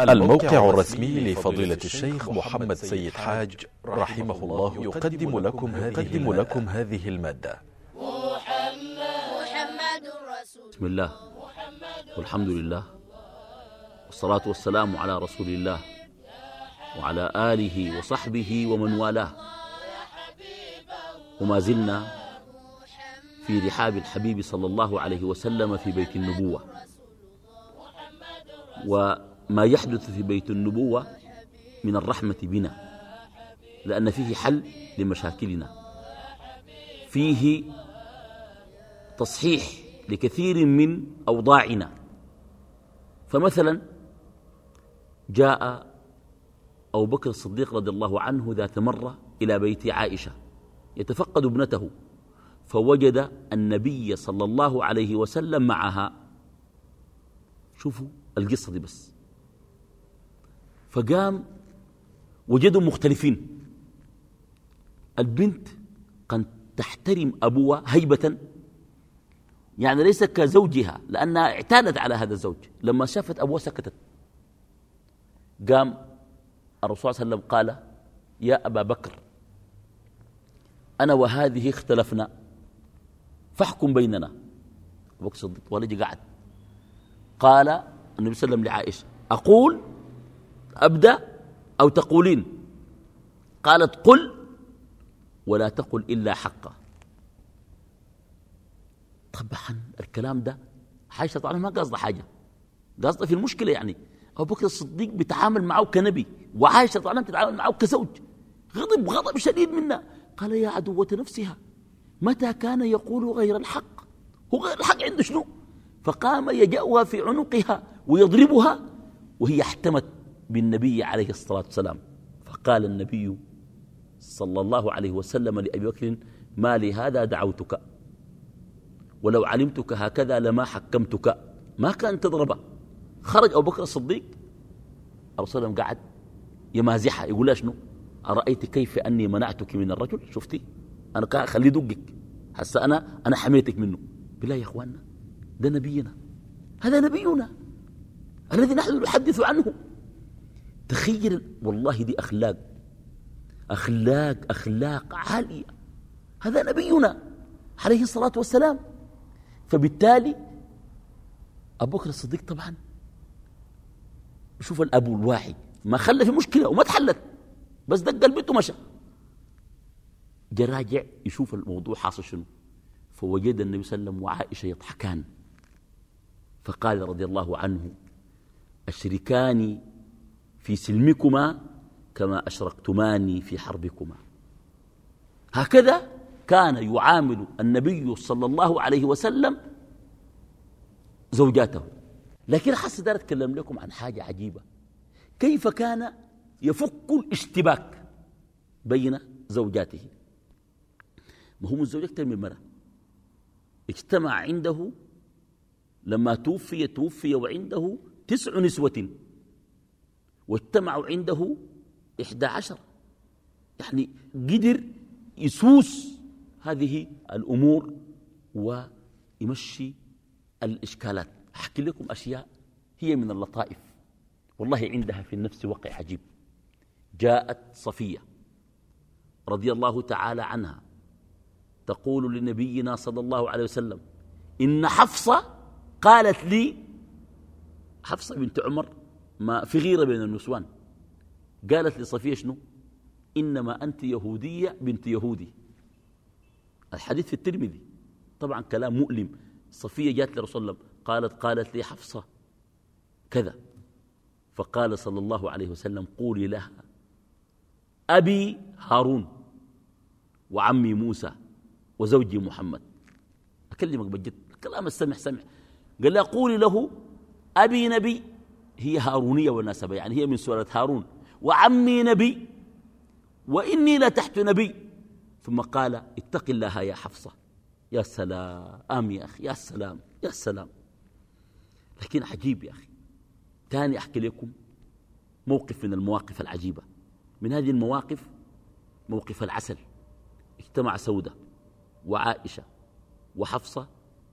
الموقع الرسمي لفضيلة الشيخ محمد سيد حاج رحمه الله يقدم لكم هذه, لكم هذه ا ل م ا د ة محمد رسول بسم الله. والحمد لله. والصلاة والسلام على رسول الله وعلى آله وصحبه ومن والاه. وما زلنا في رحاب الحبيب صلى الله عليه وسلم في بيت النبوة. وما يحدث في بيت النبوة من الرحمة بنا لأن فيه حل لمشاكلنا. فيه تصحيح لكثير من أوضاعنا. فمثلا جاء أبو بكر الصديق رضي الله عنه ذات مرة إلى بيت عائشة يتفقد ابنته فوجد النبي صلى الله عليه وسلم معها. شوفوا القصة دي بس. فقام وجدوا مختلفين. البنت قد تحترم أبوها هيبة يعني ليس كزوجها لأنها اعتادت على هذا الزوج. لما شافت أبوها سكتت. قام الرسول صلى الله عليه وسلم قال يا أبا بكر أنا وهذه اختلفنا فاحكم بيننا. أبو بكر الصديق قعد قال النبي صلى الله عليه وسلم لعائشة أقول أبدأ أو تقولين؟ قالت قل ولا تقل إلا حقا. طبعا الكلام ده عائشة طبعا ما قصد حاجة. قصد في المشكلة يعني. أبو بكر الصديق بيتعامل معه كنبي وعائشة طبعا تتعامل معه كزوج. غضب غضب شديد منا قال يا عدوة نفسها متى كان يقول غير الحق؟ هو غير الحق عنده شنو؟ فقام يجأها في عنقها ويضربها وهي احتمت. بالنبي عليه الصلاة والسلام. فقال النبي صلى الله عليه وسلم لأبي بكر ما لهذا دعوتك. ولو علمتك هكذا لما حكمتك. ما كان تضربه. خرج أبو بكر الصديق. عليه وسلم قعد يمازحها يقول لها شنو؟ أرأيت كيف أني منعتك من الرجل؟ شفتي؟ أنا خليه يدقك هسه أنا أنا حميتك منه. بالله يا إخواننا ده نبينا. هذا نبينا الذي نحن نحدث عنه. تخيل والله دي أخلاق. أخلاق أخلاق عالية. هذا نبينا عليه الصلاة والسلام. فبالتالي أبو بكر الصديق طبعا شوف الأبو الواحد ما خلى في مشكلة وما تحلت بس دق البيت ومشى جا راجع يشوف الموضوع حاصل شنو. فوجد النبي صلى الله عليه وسلم وعائشة يضحكان. فقال رضي الله عنه أشركاني في سلمكما كما أشركتماني في حربكما. هكذا كان يعامل النبي صلى الله عليه وسلم زوجاته. لكن حس دار أتكلم لكم عن حاجة عجيبة. كيف كان يفك الاشتباك بين زوجاته؟ ما هو الزوج أكثر من المرأة اجتمع عنده لما توفي توفي وعنده تسع نسوة. واجتمعوا عنده إحدى عشر. يعني قدر يسوس هذه الأمور ويمشي الإشكالات. أحكي لكم أشياء هي من اللطائف. والله عندها في النفس وقع عجيب. جاءت صفية رضي الله تعالى عنها تقول لنبينا صلى الله عليه وسلم إن حفصة قالت لي حفصة بنت عمر ما في غيرة بين النسوان. قالت لصفية شنو؟ إنما أنت يهودية بنت يهودي. الحديث في الترمذي. طبعا كلام مؤلم. صفية جاءت لرسول الله قالت قالت لي حفصة كذا. فقال صلى الله عليه وسلم قولي لها أبي هارون وعمي موسى وزوجي محمد. أكلمك بجد كلام السمع سمع قال لها قولي له أبي نبي هي هارونية ونسبة يعني هي من سورة هارون. وعمي نبي وإني لتحت نبي. ثم قال اتق الله يا حفصة. يا سلام يا أخي يا سلام يا سلام. لكن عجيب يا أخي. تاني أحكي لكم موقف من المواقف العجيبة. من هذه المواقف موقف العسل. اجتمع سودة وعائشة وحفصة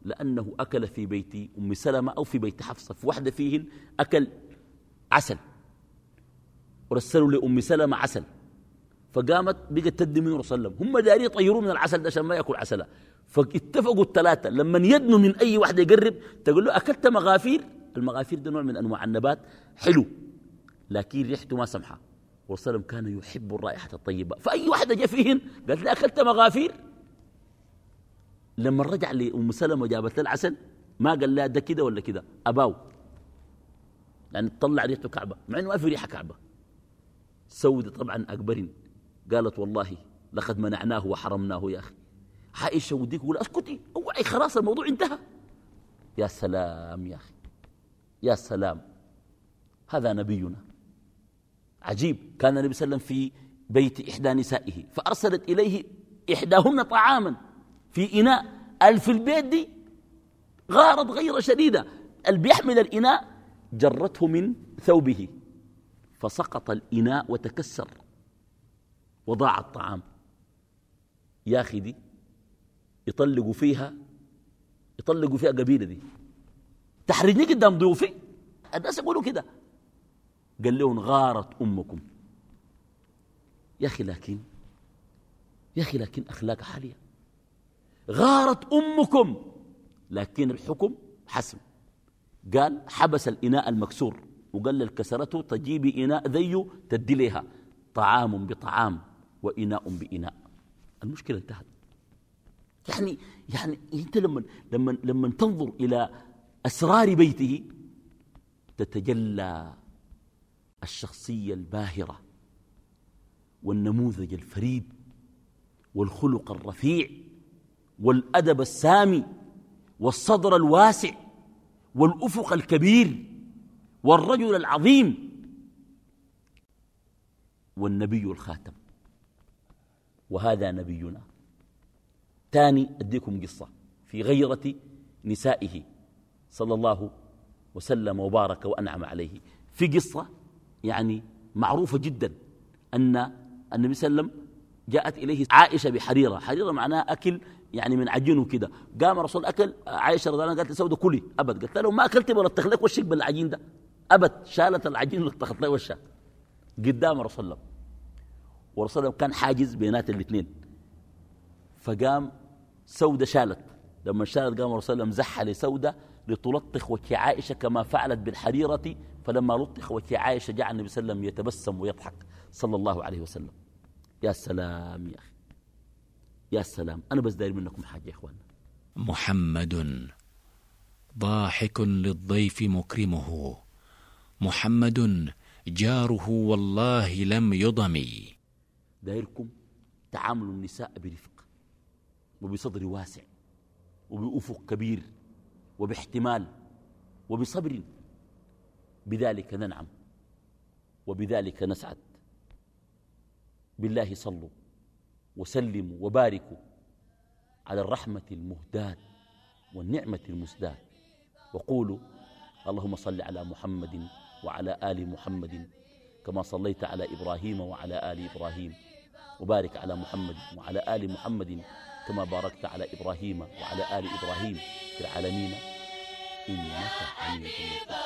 لأنه أكل في بيت أم سلمة أو في بيت حفصة في واحدة فيهن أكل عسل ورسلوا لأم سلمة عسل فقامت بقت تدي من رسول الله. هم داري يطيروا من العسل ده عشان ما يأكل عسلة فاتفقوا الثلاثة لما يدنوا من أي واحد يقرب تقول له أكلت مغافير؟ المغافير ده نوع من أنواع النبات حلو لكن ريحته ما سمحة. وسلم كان يحب الرائحة الطيبة. فأي واحدة جاء فيهن قالت لي أكلت مغافير؟ لما رجع لأم سلمة وجابت له العسل ما قال لا ده كده ولا كده؟ أباو. يعني تطلع ريحته كعبة مع أنه ما في ريحة كعبة. سودة طبعا أكبر قالت والله لقد منعناه وحرمناه يا أخي. عائشة وديك يقول أسكتي أوعي خلاص الموضوع انتهى. يا سلام يا أخي يا سلام. هذا نبينا. عجيب كان النبي صلى الله عليه وسلم في بيت إحدى نسائه فأرسلت إليه إحداهن طعاما. في إناء. الف البيت دي غارت غير شديدة. اللي بيحمل الإناء جرته من ثوبه فسقط الإناء وتكسر وضاع الطعام. يا أخي دي يطلقوا فيها يطلقوا فيها قبيلة دي. تحرجني قدام ضيوفي؟ الناس يقولوا كده. قال لهم غارت أمكم. يا أخي لكن يا أخي لكن أخلاق حالية. غارت أمكم. لكن الحكم حسم. قال حبس الإناء المكسور. وقال للكسرته تجيبي إناء ذيه تدي لها طعام بطعام وإناء بإناء. المشكلة انتهت. يعني يعني أنت لما لما لما تنظر إلى أسرار بيته تتجلى الشخصية الباهرة والنموذج الفريد والخلق الرفيع والأدب السامي والصدر الواسع والأفق الكبير والرجل العظيم والنبي الخاتم. وهذا نبينا. تاني أديكم قصة في غيرة نسائه صلى الله وسلم وبارك وأنعم عليه. في قصة يعني معروفة جدا أن النبي صلى الله عليه وسلم جاءت إليه عائشة بحريرة. حريرة معناها أكل يعني من عجين وكده قام رسول أكل عائشة رضي الله عنها قالت لسودة كلي أبد. قالت له ما أكلت ولا اتخذ لك وشك بالعجين ده. أبد. شالت العجين ولا اتخذت لك وشها. قدام رسول الله ورسول الله كان حاجز بينات الاثنين. فقام سودة شالت. لما شالت قام الرسول الله وسلم لسودة لتلطخ وجه عائشة كما فعلت بالحريرة فلما لطخ وجه عائشة جعل النبي صلى الله عليه وسلم يتبسم ويضحك. صلى الله عليه وسلم. يا سلام يا أخي. يا سلام أنا بس داير منكم حاجة يا إخوان محمد ضاحك للضيف مكرمه. محمد جاره والله لم يضمي. دايركم تعامل النساء برفق وبصدر واسع وبأفق كبير وباحتمال وبصبر. بذلك ننعم وبذلك نسعد. بالله صلوا. وسلموا وباركوا على الرحمة المهداة والنعمة المسداة. وقولوا اللهم صل على محمد وعلى آل محمد كما صليت على إبراهيم وعلى آل إبراهيم. وبارك على محمد وعلى آل محمد كما باركت على إبراهيم وعلى آل إبراهيم في العالمين. إنك حميد مجيد.